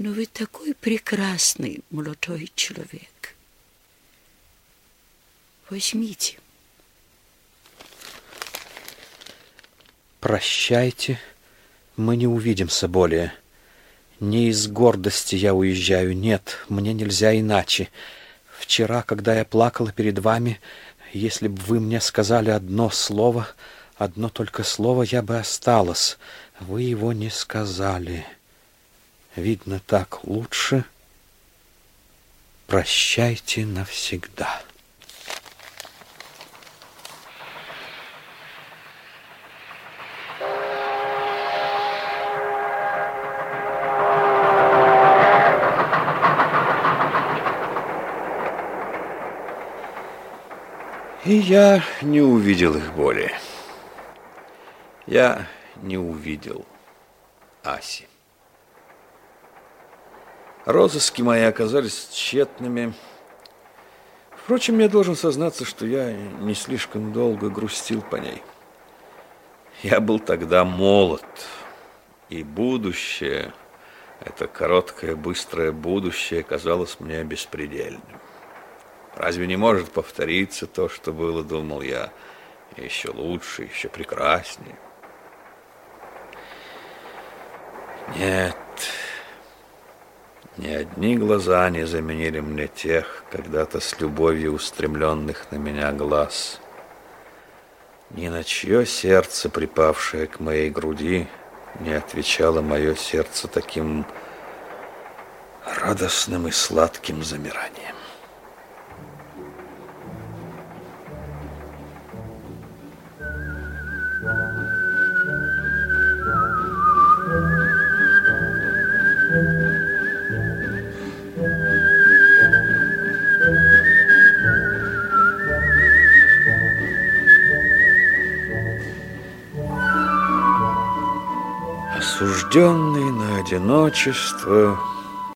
Но вы такой прекрасный молодой человек. Возьмите. Прощайте, мы не увидимся более. Не из гордости я уезжаю, нет, мне нельзя иначе. Вчера, когда я плакала перед вами, если бы вы мне сказали одно слово, одно только слово, я бы осталась. Вы его не сказали. Видно, так лучше. Прощайте навсегда. И я не увидел их более. Я не увидел Аси. Розыски мои оказались тщетными. Впрочем, я должен сознаться, что я не слишком долго грустил по ней. Я был тогда молод, и будущее, это короткое, быстрое будущее, казалось мне беспредельным. Разве не может повториться то, что было, думал я, еще лучше, еще прекраснее? Нет, ни одни глаза не заменили мне тех, когда-то с любовью устремленных на меня глаз. Ни на чье сердце, припавшее к моей груди, не отвечало мое сердце таким радостным и сладким замиранием. Осужденный на одиночество,